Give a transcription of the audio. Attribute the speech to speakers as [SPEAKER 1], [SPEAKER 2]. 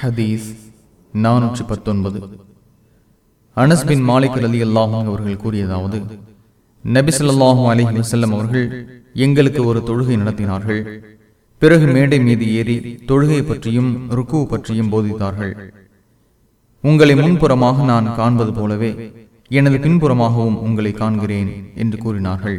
[SPEAKER 1] ஹதீஸ் நானூற்றி பத்தொன்பது அனஸ்பின் மாலிக் அலி அல்லாஹும் அவர்கள் கூறியதாவது நபிசல்லாஹும் அலஹி வசல்லம் அவர்கள் எங்களுக்கு ஒரு தொழுகை நடத்தினார்கள். பிறகு மேடை மீது ஏறி தொழுகை பற்றியும் ருக்கு பற்றியும் போதித்தார்கள். உங்களை முன்புறமாக நான் காண்பது போலவே எனது பின்புறமாகவும் உங்களை காண்கிறேன் என்று கூறினார்கள்.